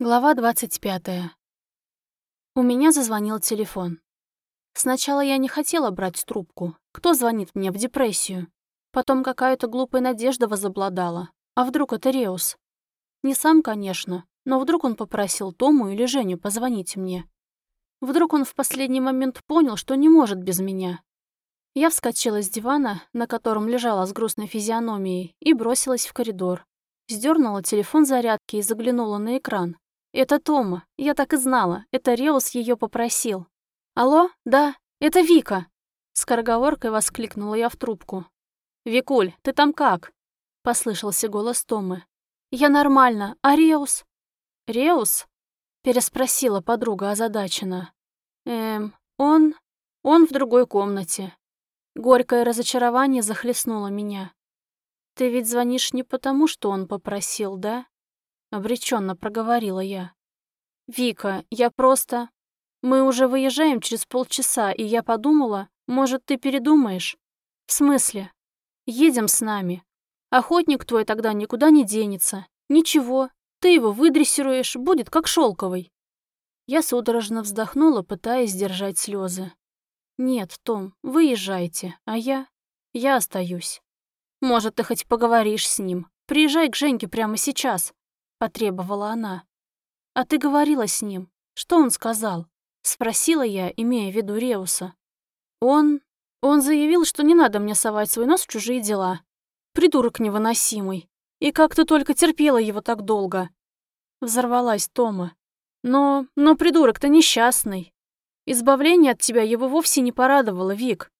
Глава 25. У меня зазвонил телефон. Сначала я не хотела брать трубку. Кто звонит мне в депрессию? Потом какая-то глупая надежда возобладала. А вдруг это Реус? Не сам, конечно, но вдруг он попросил Тому или Женю позвонить мне. Вдруг он в последний момент понял, что не может без меня. Я вскочила с дивана, на котором лежала с грустной физиономией, и бросилась в коридор. Сдернула телефон зарядки и заглянула на экран. «Это Тома. Я так и знала. Это Реус ее попросил». «Алло? Да, это Вика!» Скороговоркой воскликнула я в трубку. «Викуль, ты там как?» Послышался голос Томы. «Я нормально. А Реус?» «Реус?» Переспросила подруга озадаченно. «Эм, он... он в другой комнате». Горькое разочарование захлестнуло меня. «Ты ведь звонишь не потому, что он попросил, да?» Обреченно проговорила я. «Вика, я просто... Мы уже выезжаем через полчаса, и я подумала, может, ты передумаешь? В смысле? Едем с нами. Охотник твой тогда никуда не денется. Ничего, ты его выдрессируешь, будет как шелковый. Я судорожно вздохнула, пытаясь сдержать слезы. «Нет, Том, выезжайте, а я... я остаюсь. Может, ты хоть поговоришь с ним. Приезжай к Женьке прямо сейчас потребовала она. «А ты говорила с ним. Что он сказал?» Спросила я, имея в виду Реуса. «Он... он заявил, что не надо мне совать свой нос в чужие дела. Придурок невыносимый. И как ты только терпела его так долго?» Взорвалась Тома. «Но... но придурок-то несчастный. Избавление от тебя его вовсе не порадовало, Вик.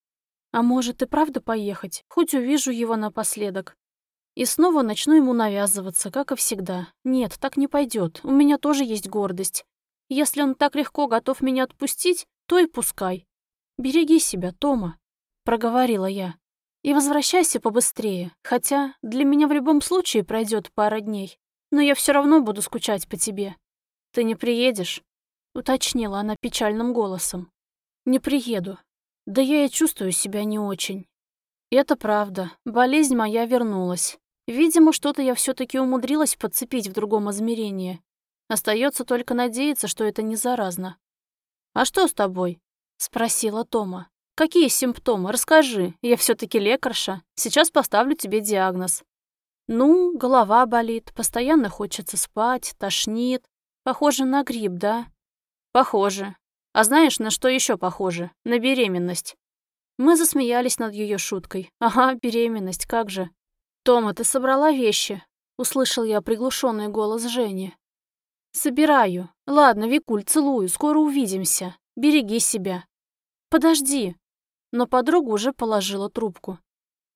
А может и правда поехать? Хоть увижу его напоследок. И снова начну ему навязываться, как и всегда. Нет, так не пойдет. У меня тоже есть гордость. Если он так легко готов меня отпустить, то и пускай. Береги себя, Тома, проговорила я. И возвращайся побыстрее, хотя для меня в любом случае пройдет пара дней. Но я все равно буду скучать по тебе. Ты не приедешь? уточнила она печальным голосом. Не приеду. Да я и чувствую себя не очень. Это правда. Болезнь моя вернулась. Видимо, что-то я все таки умудрилась подцепить в другом измерении. Остается только надеяться, что это не заразно. «А что с тобой?» — спросила Тома. «Какие симптомы? Расскажи. Я все таки лекарша. Сейчас поставлю тебе диагноз». «Ну, голова болит, постоянно хочется спать, тошнит. Похоже на грипп, да?» «Похоже. А знаешь, на что еще похоже? На беременность». Мы засмеялись над ее шуткой. «Ага, беременность, как же. «Тома, ты собрала вещи?» — услышал я приглушенный голос Жени. «Собираю. Ладно, Викуль, целую, скоро увидимся. Береги себя». «Подожди». Но подруга уже положила трубку.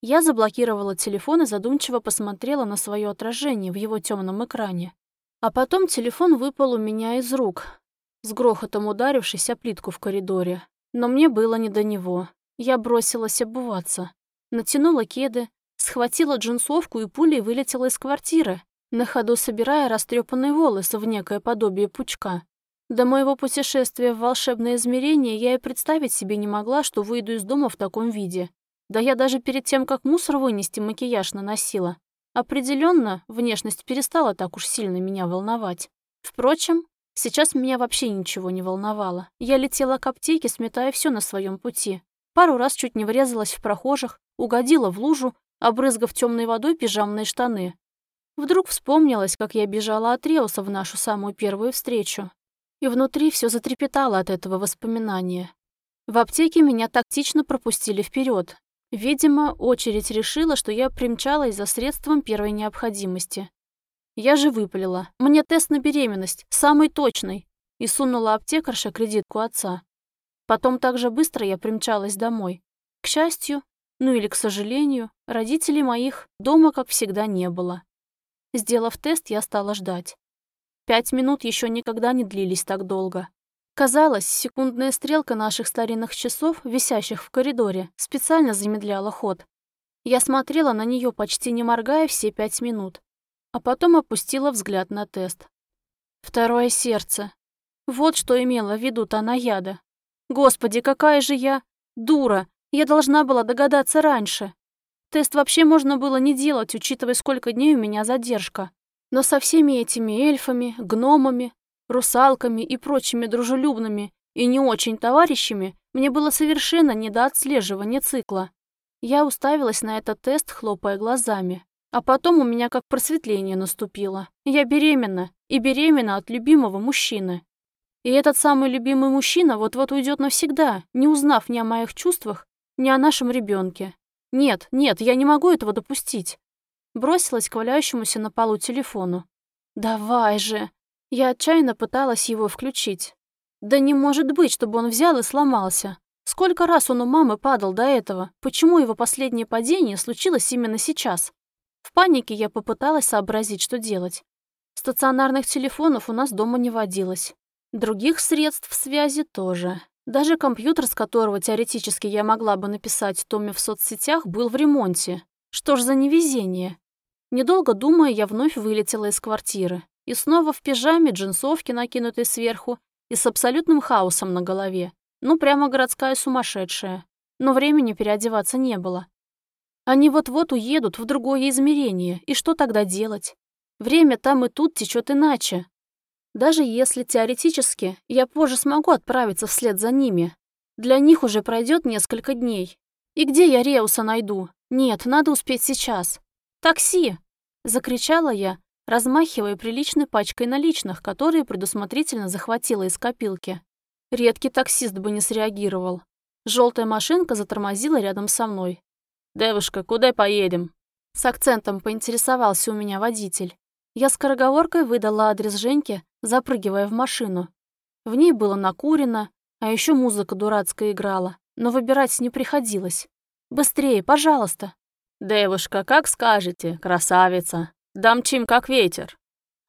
Я заблокировала телефон и задумчиво посмотрела на свое отражение в его темном экране. А потом телефон выпал у меня из рук, с грохотом ударившись о плитку в коридоре. Но мне было не до него. Я бросилась обуваться. Натянула кеды, Схватила джинсовку и пулей вылетела из квартиры, на ходу собирая растрепанные волосы в некое подобие пучка. До моего путешествия в волшебное измерение я и представить себе не могла, что выйду из дома в таком виде. Да я даже перед тем, как мусор вынести, макияж наносила. Определенно, внешность перестала так уж сильно меня волновать. Впрочем, сейчас меня вообще ничего не волновало. Я летела к аптеке, сметая все на своем пути. Пару раз чуть не врезалась в прохожих, угодила в лужу, обрызгав темной водой пижамные штаны. Вдруг вспомнилось, как я бежала от Реуса в нашу самую первую встречу. И внутри все затрепетало от этого воспоминания. В аптеке меня тактично пропустили вперед. Видимо, очередь решила, что я примчалась за средством первой необходимости. Я же выпалила. Мне тест на беременность, самый точный. И сунула аптекарша кредитку отца. Потом так же быстро я примчалась домой. К счастью, ну или, к сожалению, родителей моих дома, как всегда, не было. Сделав тест, я стала ждать. Пять минут еще никогда не длились так долго. Казалось, секундная стрелка наших старинных часов, висящих в коридоре, специально замедляла ход. Я смотрела на нее почти не моргая все пять минут, а потом опустила взгляд на тест. Второе сердце. Вот что имела в виду Танаяда. Господи, какая же я дура! Я должна была догадаться раньше. Тест вообще можно было не делать, учитывая, сколько дней у меня задержка. Но со всеми этими эльфами, гномами, русалками и прочими дружелюбными и не очень товарищами мне было совершенно не до отслеживания цикла. Я уставилась на этот тест, хлопая глазами. А потом у меня как просветление наступило. Я беременна, и беременна от любимого мужчины. И этот самый любимый мужчина вот-вот уйдет навсегда, не узнав ни о моих чувствах, ни о нашем ребенке. Нет, нет, я не могу этого допустить. Бросилась к валяющемуся на полу телефону. «Давай же!» Я отчаянно пыталась его включить. Да не может быть, чтобы он взял и сломался. Сколько раз он у мамы падал до этого? Почему его последнее падение случилось именно сейчас? В панике я попыталась сообразить, что делать. Стационарных телефонов у нас дома не водилось. Других средств связи тоже. Даже компьютер, с которого теоретически я могла бы написать Томе в соцсетях, был в ремонте. Что ж за невезение? Недолго думая, я вновь вылетела из квартиры. И снова в пижаме, джинсовке, накинутой сверху, и с абсолютным хаосом на голове. Ну, прямо городская сумасшедшая. Но времени переодеваться не было. Они вот-вот уедут в другое измерение, и что тогда делать? Время там и тут течет иначе. Даже если теоретически я позже смогу отправиться вслед за ними, для них уже пройдет несколько дней. И где я Реуса найду? Нет, надо успеть сейчас. «Такси!» — закричала я, размахивая приличной пачкой наличных, которые предусмотрительно захватила из копилки. Редкий таксист бы не среагировал. Желтая машинка затормозила рядом со мной. «Девушка, куда поедем?» С акцентом поинтересовался у меня водитель. Я скороговоркой выдала адрес Женьки, запрыгивая в машину. В ней было накурено, а еще музыка дурацкая играла, но выбирать не приходилось. «Быстрее, пожалуйста!» «Девушка, как скажете, красавица. Дамчим, как ветер».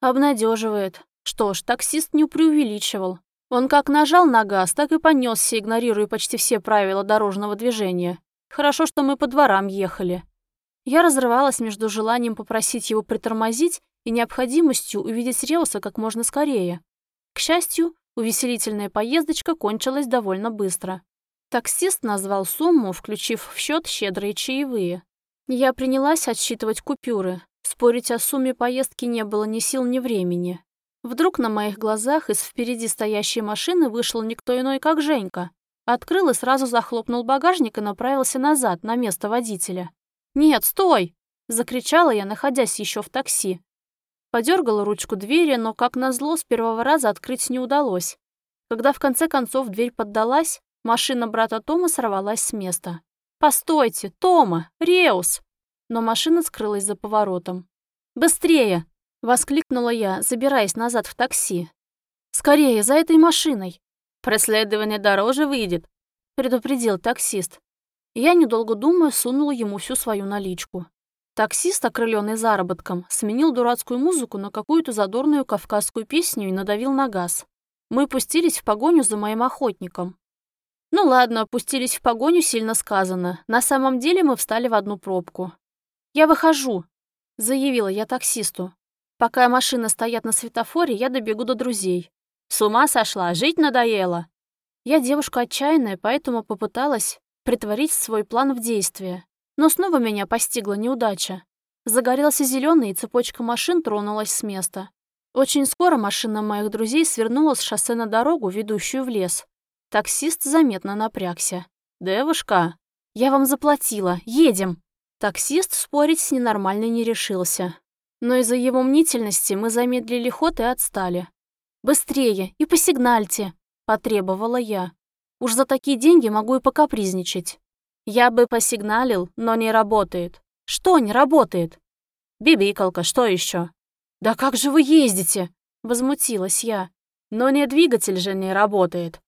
Обнадеживает. Что ж, таксист не преувеличивал. Он как нажал на газ, так и понесся, игнорируя почти все правила дорожного движения. Хорошо, что мы по дворам ехали. Я разрывалась между желанием попросить его притормозить и необходимостью увидеть Реуса как можно скорее. К счастью, увеселительная поездочка кончилась довольно быстро. Таксист назвал сумму, включив в счет щедрые чаевые. Я принялась отсчитывать купюры. Спорить о сумме поездки не было ни сил, ни времени. Вдруг на моих глазах из впереди стоящей машины вышел никто иной, как Женька. Открыл и сразу захлопнул багажник и направился назад, на место водителя. «Нет, стой!» — закричала я, находясь еще в такси. Подергала ручку двери, но, как назло, с первого раза открыть не удалось. Когда в конце концов дверь поддалась, машина брата Тома сорвалась с места. «Постойте, Тома! Реус!» Но машина скрылась за поворотом. «Быстрее!» — воскликнула я, забираясь назад в такси. «Скорее, за этой машиной!» «Преследование дороже выйдет», — предупредил таксист. Я, недолго думая, сунула ему всю свою наличку. Таксист, окрыленный заработком, сменил дурацкую музыку на какую-то задорную кавказскую песню и надавил на газ. Мы пустились в погоню за моим охотником. Ну ладно, опустились в погоню, сильно сказано. На самом деле мы встали в одну пробку. «Я выхожу», — заявила я таксисту. «Пока машины стоят на светофоре, я добегу до друзей». «С ума сошла, жить надоело». Я девушка отчаянная, поэтому попыталась притворить свой план в действие. Но снова меня постигла неудача. Загорелся зеленый, и цепочка машин тронулась с места. Очень скоро машина моих друзей свернула с шоссе на дорогу, ведущую в лес. Таксист заметно напрягся. «Девушка, я вам заплатила. Едем!» Таксист спорить с ненормальной не решился. Но из-за его мнительности мы замедлили ход и отстали. «Быстрее и посигнальте!» – потребовала я. «Уж за такие деньги могу и покапризничать». «Я бы посигналил, но не работает». «Что не работает?» «Бибикалка, что еще? «Да как же вы ездите?» – возмутилась я. «Но не двигатель же не работает.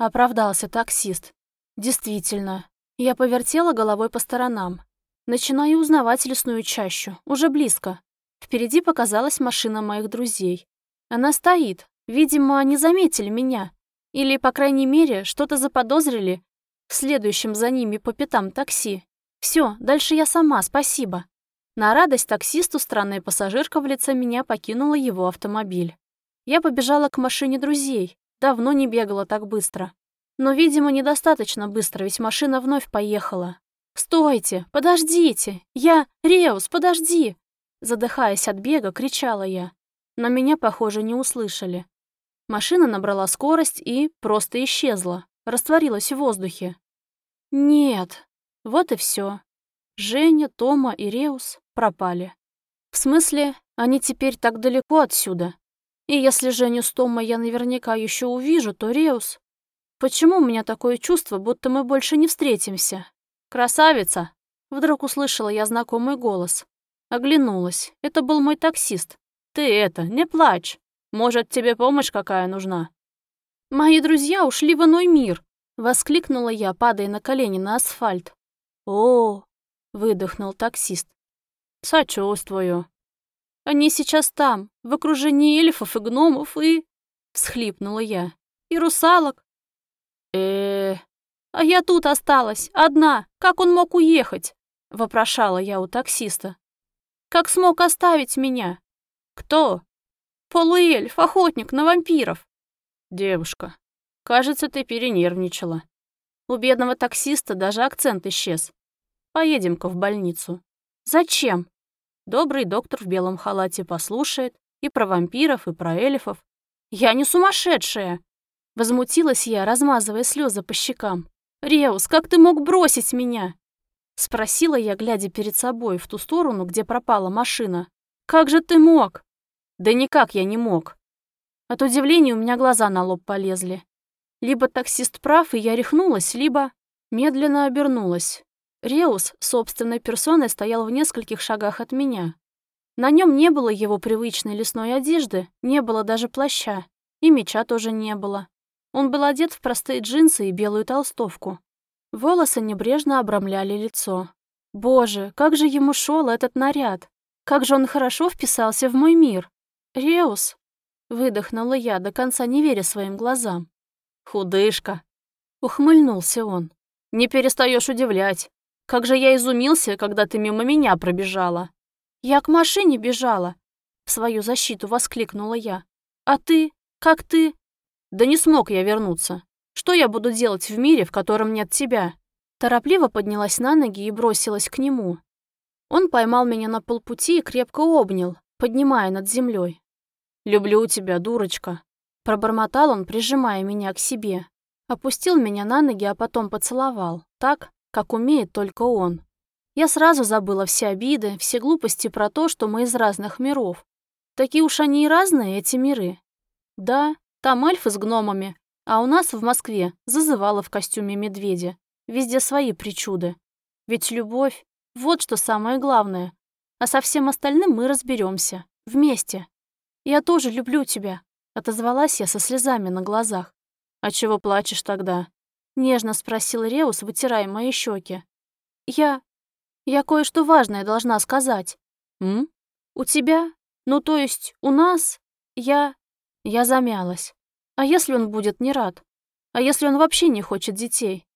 Оправдался таксист. Действительно. Я повертела головой по сторонам. Начинаю узнавать лесную чащу. Уже близко. Впереди показалась машина моих друзей. Она стоит. Видимо, они заметили меня. Или, по крайней мере, что-то заподозрили в следующем за ними по пятам такси. Все, дальше я сама, спасибо. На радость таксисту странная пассажирка в лице меня покинула его автомобиль. Я побежала к машине друзей. Давно не бегала так быстро. Но, видимо, недостаточно быстро, ведь машина вновь поехала. «Стойте! Подождите! Я... Реус, подожди!» Задыхаясь от бега, кричала я. Но меня, похоже, не услышали. Машина набрала скорость и просто исчезла, растворилась в воздухе. Нет, вот и все. Женя, Тома и Реус пропали. В смысле, они теперь так далеко отсюда. И если Женю с Томой я наверняка еще увижу, то Реус... Почему у меня такое чувство, будто мы больше не встретимся? Красавица! Вдруг услышала я знакомый голос. Оглянулась. Это был мой таксист. Ты это, не плачь. Может, тебе помощь какая нужна? Мои друзья ушли в иной мир. Воскликнула я, падая на колени на асфальт. «О!» — выдохнул таксист. «Сочувствую». «Они сейчас там, в окружении эльфов и гномов, и...» — всхлипнула я. «И русалок». э «А я тут осталась, одна. Как он мог уехать?» — вопрошала я у таксиста. «Как смог оставить меня?» «Кто?» «Полуэльф, охотник на вампиров». «Девушка, Кажется, ты перенервничала. У бедного таксиста даже акцент исчез. Поедем-ка в больницу. Зачем? Добрый доктор в белом халате послушает и про вампиров, и про эльфов. Я не сумасшедшая. Возмутилась я, размазывая слезы по щекам. «Реус, как ты мог бросить меня?» Спросила я, глядя перед собой в ту сторону, где пропала машина. «Как же ты мог?» «Да никак я не мог». От удивления у меня глаза на лоб полезли. Либо таксист прав, и я рехнулась, либо медленно обернулась. Реус собственной персоной стоял в нескольких шагах от меня. На нем не было его привычной лесной одежды, не было даже плаща, и меча тоже не было. Он был одет в простые джинсы и белую толстовку. Волосы небрежно обрамляли лицо. Боже, как же ему шел этот наряд! Как же он хорошо вписался в мой мир! Реус! Выдохнула я, до конца не веря своим глазам. «Худышка!» — ухмыльнулся он. «Не перестаешь удивлять. Как же я изумился, когда ты мимо меня пробежала!» «Я к машине бежала!» — в свою защиту воскликнула я. «А ты? Как ты?» «Да не смог я вернуться. Что я буду делать в мире, в котором нет тебя?» Торопливо поднялась на ноги и бросилась к нему. Он поймал меня на полпути и крепко обнял, поднимая над землей. «Люблю тебя, дурочка», Пробормотал он, прижимая меня к себе. Опустил меня на ноги, а потом поцеловал. Так, как умеет только он. Я сразу забыла все обиды, все глупости про то, что мы из разных миров. Такие уж они и разные, эти миры. Да, там эльфы с гномами, а у нас в Москве зазывала в костюме медведя. Везде свои причуды. Ведь любовь — вот что самое главное. А со всем остальным мы разберемся Вместе. Я тоже люблю тебя. Отозвалась я со слезами на глазах. «А чего плачешь тогда?» Нежно спросил Реус, вытирая мои щеки. «Я... я кое-что важное должна сказать». «М? У тебя? Ну, то есть, у нас? Я...» Я замялась. «А если он будет не рад? А если он вообще не хочет детей?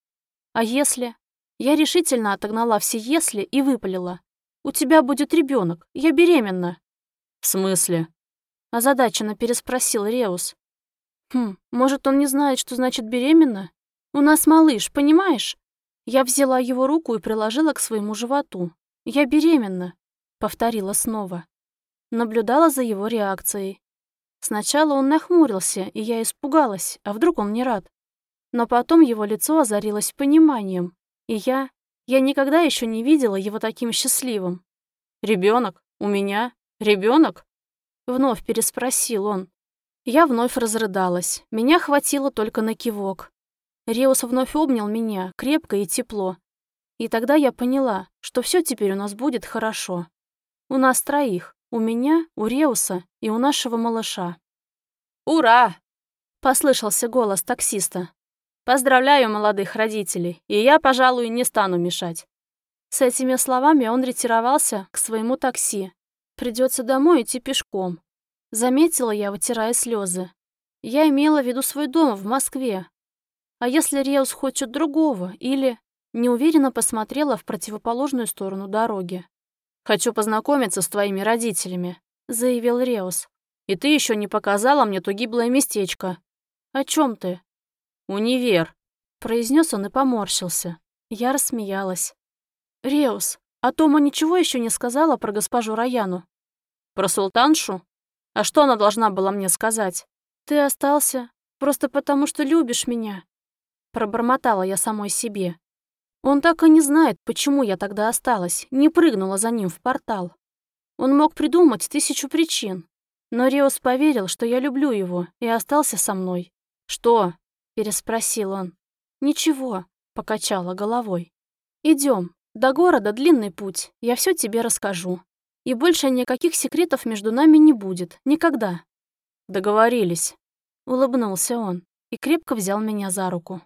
А если...» Я решительно отогнала все «если» и выпалила. «У тебя будет ребенок. Я беременна». «В смысле?» Озадаченно переспросил Реус. «Хм, может, он не знает, что значит беременна? У нас малыш, понимаешь?» Я взяла его руку и приложила к своему животу. «Я беременна», — повторила снова. Наблюдала за его реакцией. Сначала он нахмурился, и я испугалась, а вдруг он не рад. Но потом его лицо озарилось пониманием, и я... Я никогда еще не видела его таким счастливым. Ребенок? У меня? Ребенок? Вновь переспросил он. Я вновь разрыдалась. Меня хватило только на кивок. Реус вновь обнял меня, крепко и тепло. И тогда я поняла, что все теперь у нас будет хорошо. У нас троих. У меня, у Реуса и у нашего малыша. «Ура!» — послышался голос таксиста. «Поздравляю молодых родителей, и я, пожалуй, не стану мешать». С этими словами он ретировался к своему такси, Придется домой идти пешком. Заметила я, вытирая слезы. Я имела в виду свой дом в Москве. А если Реус хочет другого? Или... Неуверенно посмотрела в противоположную сторону дороги. «Хочу познакомиться с твоими родителями», — заявил Реус. «И ты еще не показала мне то гиблое местечко». «О чем ты?» «Универ», — произнес он и поморщился. Я рассмеялась. «Реус, а Тома ничего еще не сказала про госпожу Раяну? Про султаншу? А что она должна была мне сказать? Ты остался просто потому, что любишь меня. Пробормотала я самой себе. Он так и не знает, почему я тогда осталась, не прыгнула за ним в портал. Он мог придумать тысячу причин. Но Риос поверил, что я люблю его, и остался со мной. «Что?» — переспросил он. «Ничего», — покачала головой. Идем. До города длинный путь, я все тебе расскажу. И больше никаких секретов между нами не будет. Никогда». «Договорились», — улыбнулся он и крепко взял меня за руку.